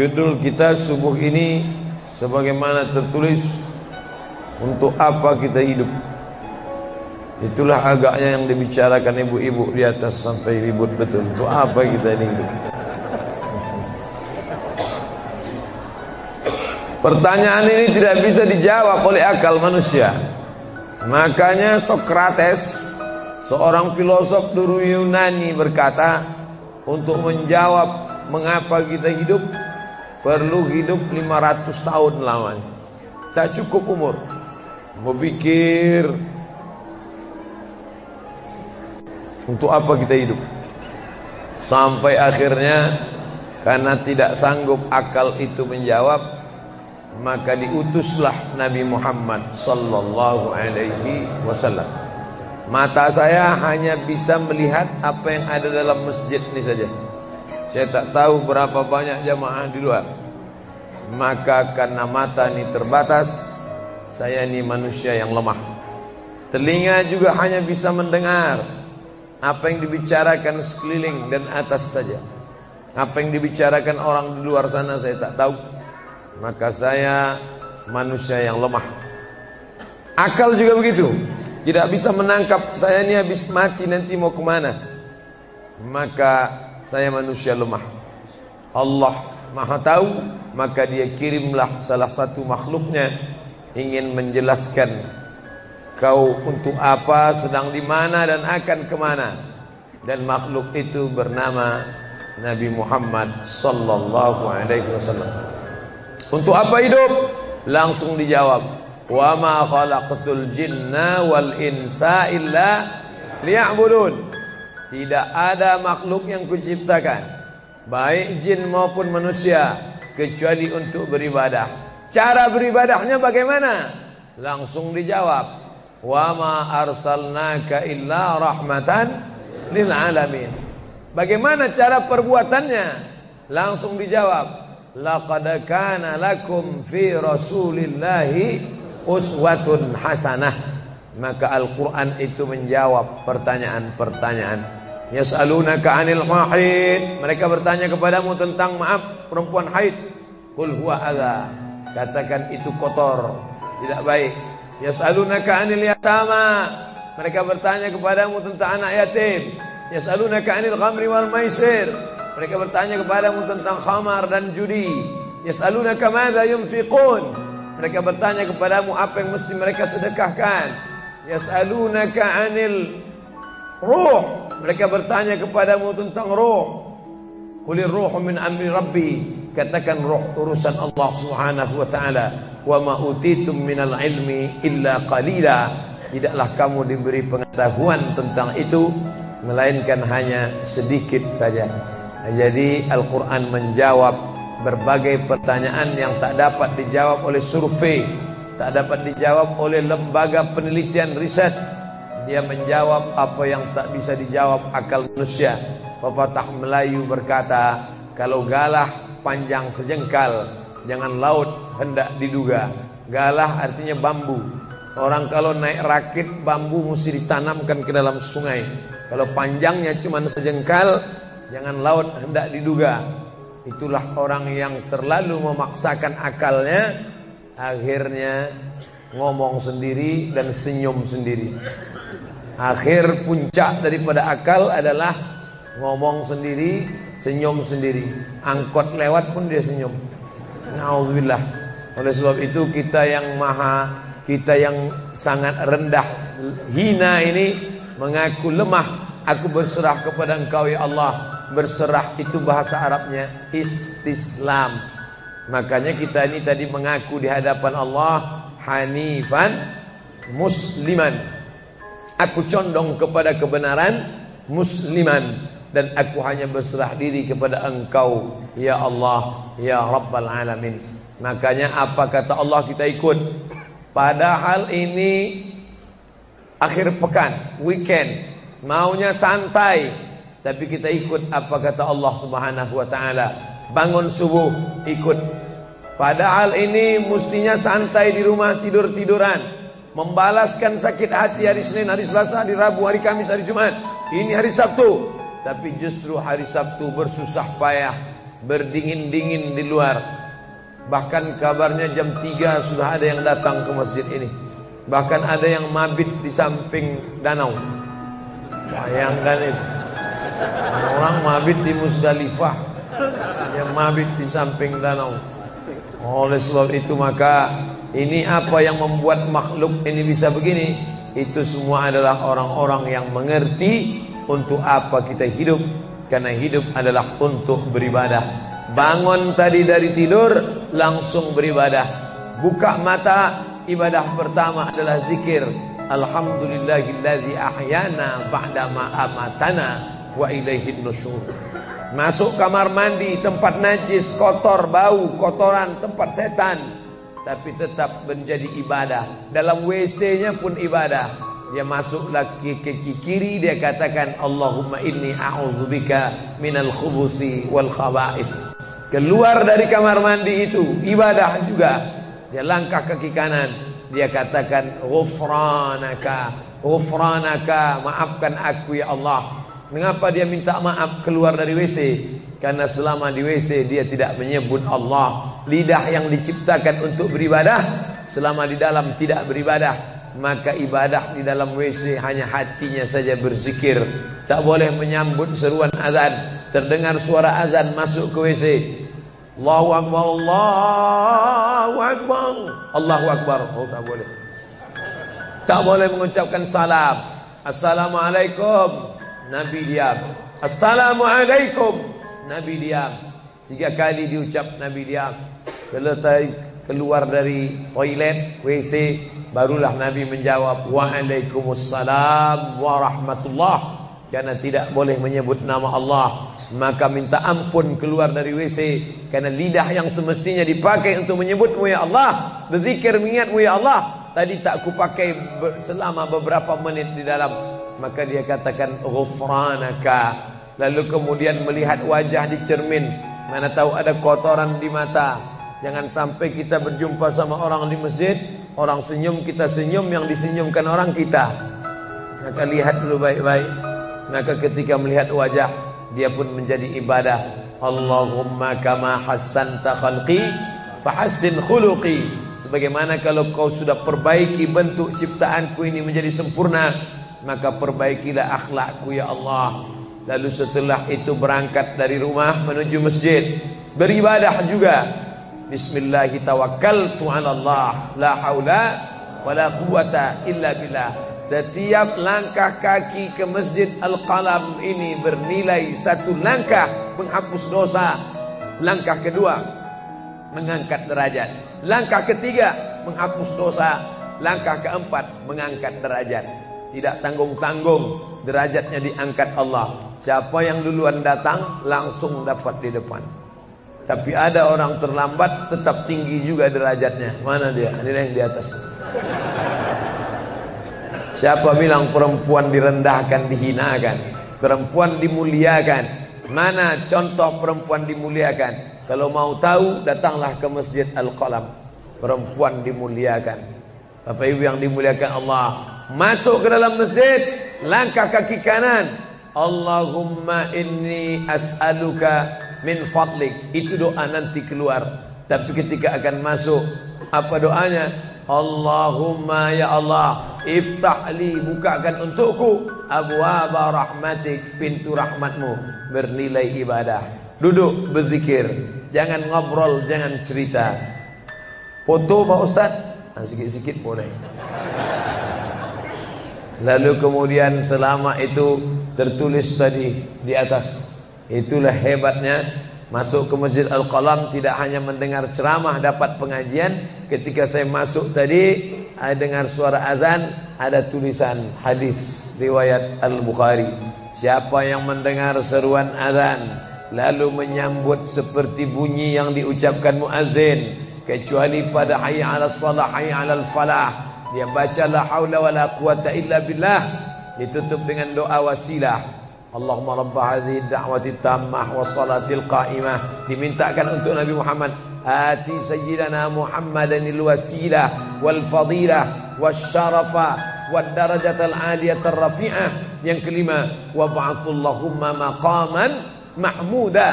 Judul kita subuh ini sebagaimana tertulis untuk apa kita hidup. Itulah agaknya yang dibicarakan ibu-ibu di atas sampai ribut betul. Untuk apa kita ini hidup? Pertanyaan ini tidak bisa dijawab oleh akal manusia. Makanya Socrates, seorang filosof dulu Yunani berkata, untuk menjawab mengapa kita hidup, perlu hidup 500 tahun lamanya. Tak cukup umur. Memikir untuk apa kita hidup. Sampai akhirnya karena tidak sanggup akal itu menjawab, maka diutuslah Nabi Muhammad sallallahu alaihi wasallam. Mata saya hanya bisa melihat apa yang ada dalam masjid ini saja. Saya tak tahu berapa banyak jamaah di luar. Maka karena mata ini terbatas, saya ini manusia yang lemah. Telinga juga hanya bisa mendengar apa yang dibicarakan sekeliling dan atas saja. Apa yang dibicarakan orang di luar sana saya tak tahu. Maka saya manusia yang lemah. Akal juga begitu. Tidak bisa menangkap saya ini habis mati nanti mau ke mana. Maka saya manusia lemah. Allah Maha tahu, maka dia kirimlah salah satu makhluknya ingin menjelaskan kau untuk apa, sedang di mana dan akan ke mana. Dan makhluk itu bernama Nabi Muhammad sallallahu alaihi wasallam. Untuk apa hidup? Langsung dijawab, "Wa ma khalaqatul jinna wal insa illa liya'budun." Tidak ada makhluk yang kuciptakan Baik jin maupun manusia Kecuali untuk beribadah Cara beribadahnya bagaimana? Langsung dijawab Wa ma arsalnaka illa rahmatan lil alamin Bagaimana cara perbuatannya? Langsung dijawab Laqad kana lakum fi rasulillahi uswatun hasanah Maka Al-Quran itu menjawab pertanyaan-pertanyaan Yas'alunaka 'anil mahid. Mereka bertanya kepadamu tentang maaf perempuan haid. Qul huwa. Katakan itu kotor, tidak baik. Yas'alunaka 'anil yatama. Mereka bertanya kepadamu tentang anak yatim. Yas'alunaka 'anil khamri wal maisir. Mereka bertanya kepadamu tentang khamar dan judi. Yas'alunaka madza yunfiqun. Mereka bertanya kepadamu apa yang mesti mereka sedekahkan. Yas'alunaka 'anil ruh mereka bertanya kepadamu tentang roh. Kulir ruh min amri rabbi. Katakan roh urusan Allah Subhanahu wa taala. Wa ma utitum minal ilmi illa qalila. Tidaklah kamu diberi pengetahuan tentang itu melainkan hanya sedikit saja. Jadi Al-Qur'an menjawab berbagai pertanyaan yang tak dapat dijawab oleh survei, tak dapat dijawab oleh lembaga penelitian riset dia menjawab apa yang tak bisa dijawab akal manusia. Pepatah Melayu berkata, kalau galah panjang sejengkal, jangan laut hendak diduga. Galah artinya bambu. Orang kalau naik rakit bambu mesti ditanamkan ke dalam sungai. Kalau panjangnya cuma sejengkal, jangan laut hendak diduga. Itulah orang yang terlalu memaksakan akalnya, akhirnya ngomong sendiri dan senyum sendiri. Akhir puncak daripada akal adalah ngomong sendiri, senyum sendiri. Angkot lewat pun dia senyum. Nauzubillah. Oleh sebab itu kita yang maha, kita yang sangat rendah, hina ini mengaku lemah. Aku berserah kepada Engkau ya Allah. Berserah itu bahasa Arabnya istislam. Makanya kita ini tadi mengaku di hadapan Allah hanifan musliman Aku condong kepada kebenaran musliman dan aku hanya berserah diri kepada Engkau ya Allah ya Rabbal alamin. Makanya apa kata Allah kita ikut. Padahal ini akhir pekan, weekend, maunya santai, tapi kita ikut apa kata Allah Subhanahu wa taala. Bangun subuh ikut. Padahal ini mestinya santai di rumah tidur-tiduran membalaskan sakit hati hari Senin, hari Selasa, hari Rabu, hari Kamis, hari Jumat. Ini hari Sabtu. Tapi justru hari Sabtu bersusah payah berdingin-dingin di luar. Bahkan kabarnya jam 3 sudah ada yang datang ke masjid ini. Bahkan ada yang mabit di samping danau. Bayangkan itu. Orang mabit di Musdalifah. Yang mabit di samping danau. Oleh sebab itu maka ini apa yang membuat makhluk ini bisa begini? Itu semua adalah orang-orang yang mengerti untuk apa kita hidup. Karena hidup adalah untuk beribadah. Bangun tadi dari tidur langsung beribadah. Buka mata ibadah pertama adalah zikir Alhamdulillahillazi ahyana ba'dama amatana wa ilaihin nusyur Masuk kamar mandi tempat najis, kotor, bau, kotoran, tempat setan tapi tetap menjadi ibadah. Dalam WC-nya pun ibadah. Dia masuk lagi ke kiri dia katakan Allahumma inni a'udzubika minal khubusi wal khaba'is. Keluar dari kamar mandi itu ibadah juga. Dia langkah kaki kanan, dia katakan ghufranaka, ghufranaka, maafkan aku ya Allah. Mengapa dia minta maaf keluar dari WC? Karena selama di WC dia tidak menyebut Allah. Lidah yang diciptakan untuk beribadah selama di dalam tidak beribadah, maka ibadah di dalam WC hanya hatinya saja berzikir. Tak boleh menyambut seruan azan. Terdengar suara azan masuk ke WC, Allahu Akbar, Allahu Akbar, Allahu Akbar. Oh tak boleh. Tak boleh mengucapkan salam. Assalamualaikum. Nabi diam. Assalamualaikum. Nabi diam. Tiga kali diucap Nabi diam. Selesai keluar dari toilet, WC, barulah Nabi menjawab Waalaikumsalam warahmatullah. Karena tidak boleh menyebut nama Allah maka minta ampun keluar dari WC karena lidah yang semestinya dipakai untuk menyebutmu ya Allah berzikir mengingatmu ya Allah tadi tak ku pakai selama beberapa menit di dalam maka dia katakan ghufranaka. Lalu kemudian melihat wajah di cermin. Mana tahu ada kotoran di mata. Jangan sampai kita berjumpa sama orang di masjid orang senyum kita senyum yang disenyumkan orang kita. Maka lihat dulu baik-baik. Maka ketika melihat wajah dia pun menjadi ibadah. Allahumma kama hassanta khalqi fahassin khuluqi. Sebagaimana kalau kau sudah perbaiki bentuk ciptaanku ini menjadi sempurna maka perbaikilah akhlakku ya Allah lalu setelah itu berangkat dari rumah menuju masjid beribadah juga Bismillahirrahmanirrahim la haula wala quwata illa billah setiap langkah kaki ke Masjid Al-Qalam ini bernilai satu langkah menghapus dosa. Langkah kedua mengangkat derajat. Langkah ketiga menghapus dosa. Langkah keempat mengangkat derajat. Tidak tanggung-tanggung derajatnya diangkat Allah. Siapa yang duluan datang langsung dapat di depan. Tapi ada orang terlambat tetap tinggi juga derajatnya. Mana dia? Ini yang di atas. Siapa bilang perempuan direndahkan, dihinakan? Perempuan dimuliakan. Mana contoh perempuan dimuliakan? Kalau mau tahu, datanglah ke Masjid Al-Qalam. Perempuan dimuliakan. Bapak Ibu yang dimuliakan Allah. Masuk ke dalam masjid, langkah kaki kanan. Allahumma inni as'aluka min fadlik. Itu doa nanti keluar. Tapi ketika akan masuk, apa doanya? Allahumma ya Allah Iftah li bukakan untukku Abwaba rahmatik Pintu rahmatmu Bernilai ibadah Duduk berzikir Jangan ngobrol Jangan cerita Foto Pak Ustaz ah, Sikit-sikit boleh Lalu kemudian selama itu Tertulis tadi Di atas Itulah hebatnya Masuk ke Masjid Al-Qalam tidak hanya mendengar ceramah dapat pengajian. Ketika saya masuk tadi, saya dengar suara azan, ada tulisan hadis riwayat Al-Bukhari. Siapa yang mendengar seruan azan lalu menyambut seperti bunyi yang diucapkan muazzin kecuali pada hayya 'alas shalah hayya 'alal falah dia baca la haula wala quwata illa billah. Ditutup dengan doa wasilah. Allahumma rabb hadhihi da'wati tammah wassalatil qa'imah. Dimintakan untuk Nabi Muhammad ati sayyidina Muhammadan wasilah wal fadilah wasyarafa wad darajatal aliyatar rafi'ah. Yang kelima wa ba'athallahumma maqaman mahmuda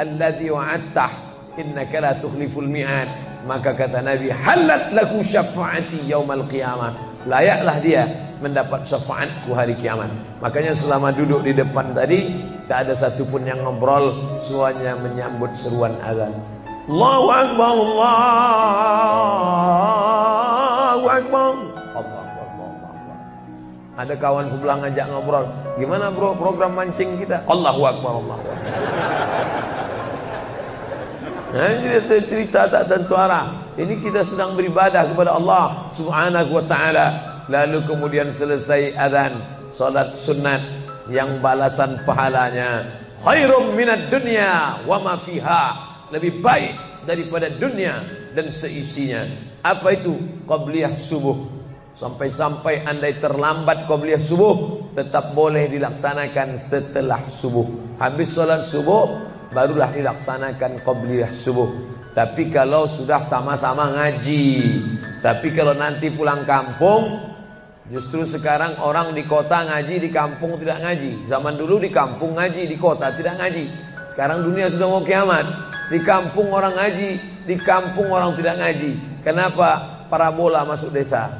alladhi wa'adtah. Innaka la tukhliful mi'ad maka kata Nabi halat laku syafaati yaumal qiyamah. Layaklah dia mendapat syafaatku hari kiamat. Makanya selama duduk di depan tadi tak ada satupun yang ngobrol semuanya menyambut seruan azan. Allahu akbar. Allahu akbar Allahu akbar. Ada kawan sebelah ngajak ngobrol gimana bro program mancing kita? Allahu akbar Allahu akbar Cerita, cerita tak tentu arah. Ini kita sedang beribadah kepada Allah Subhanahu wa taala. Lalu kemudian selesai azan, salat sunat yang balasan pahalanya khairum minad dunya wa ma fiha. Lebih baik daripada dunia dan seisinya. Apa itu? Qabliyah subuh. Sampai-sampai andai terlambat qabliyah subuh tetap boleh dilaksanakan setelah subuh. Habis solat subuh barulah dilaksanakan qabliyah subuh. Tapi kalau sudah sama-sama ngaji, tapi kalau nanti pulang kampung, justru sekarang orang di kota ngaji, di kampung tidak ngaji. Zaman dulu di kampung ngaji, di kota tidak ngaji. Sekarang dunia sudah mau kiamat. Di kampung orang ngaji, di kampung orang tidak ngaji. Kenapa? Parabola masuk desa.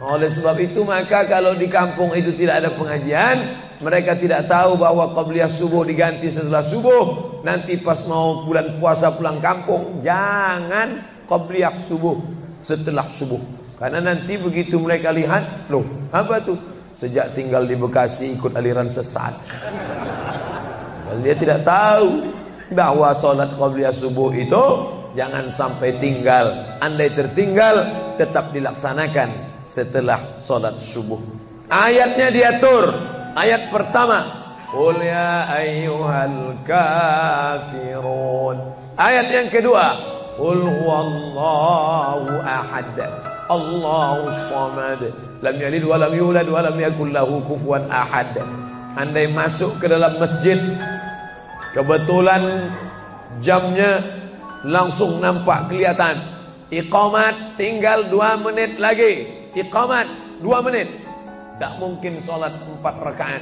Oleh sebab itu maka kalau di kampung itu tidak ada pengajian, mereka tidak tahu bahwa qabliyah subuh diganti setelah subuh, nanti pas mau bulan puasa pulang kampung, jangan qabliyah subuh setelah subuh. Karena nanti begitu mereka lihat, loh, apa tuh? Sejak tinggal di Bekasi ikut aliran sesat. Dia tidak tahu bahwa salat qabliyah subuh itu jangan sampai tinggal. Andai tertinggal tetap dilaksanakan setelah solat subuh. Ayatnya diatur. Ayat pertama. Qul ya ayyuhal kafirun. Ayat yang kedua. Qul huwallahu ahad. Allahu samad. Lam yalid wa lam yulad wa lam yakul lahu kufuwan ahad. Andai masuk ke dalam masjid kebetulan jamnya langsung nampak kelihatan. Iqamat tinggal dua menit lagi. Iqamat dua menit Tak mungkin solat empat rakaat.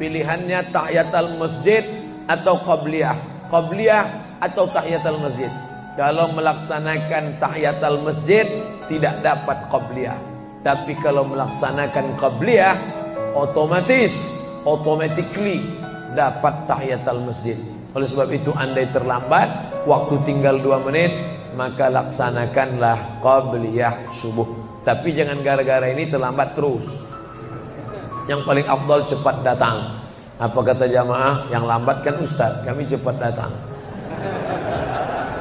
Pilihannya tahiyatul masjid Atau qabliyah Qabliyah atau tahiyatul masjid. Kalau melaksanakan tahiyatul masjid Tidak dapat qabliyah Tapi kalau melaksanakan qabliyah Otomatis Automatically Dapat tahiyatul masjid. Oleh sebab itu andai terlambat Waktu tinggal dua menit Maka laksanakanlah qabliyah subuh. Tapi jangan gara-gara ini terlambat terus. Yang paling afdal cepat datang. Apa kata jamaah? Yang lambat kan ustaz, kami cepat datang.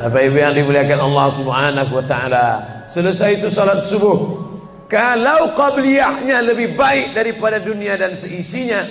Bapak Ibu yang dimuliakan Allah Subhanahu wa taala. Selesai itu salat subuh. Kalau qabliyahnya lebih baik daripada dunia dan seisinya,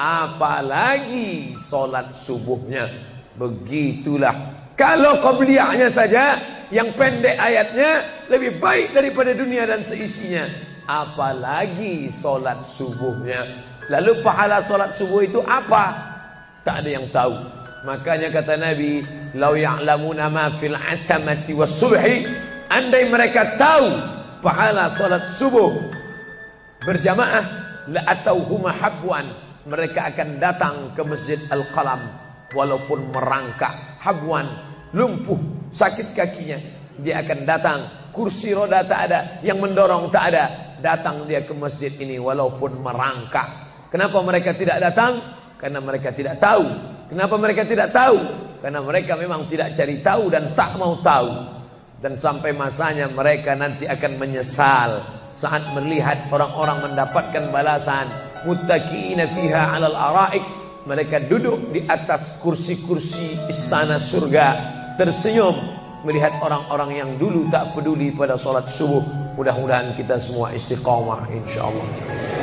apalagi salat subuhnya. Begitulah. Kalau qabliyahnya saja yang pendek ayatnya lebih baik daripada dunia dan seisinya. Apalagi solat subuhnya. Lalu pahala solat subuh itu apa? Tak ada yang tahu. Makanya kata Nabi, "Lau ya'lamuna ma fil atamati was subhi." Andai mereka tahu pahala solat subuh berjamaah la atauhuma habwan. Mereka akan datang ke Masjid Al-Qalam walaupun merangkak habwan lumpuh, sakit kakinya, dia akan datang. Kursi roda tak ada, yang mendorong tak ada. Datang dia ke masjid ini walaupun merangkak. Kenapa mereka tidak datang? Karena mereka tidak tahu. Kenapa mereka tidak tahu? Karena mereka memang tidak cari tahu dan tak mau tahu. Dan sampai masanya mereka nanti akan menyesal saat melihat orang-orang mendapatkan balasan muttaqina fiha 'alal araik mereka duduk di atas kursi-kursi istana surga tersenyum melihat orang-orang yang dulu tak peduli pada solat subuh. Mudah-mudahan kita semua istiqamah insyaallah.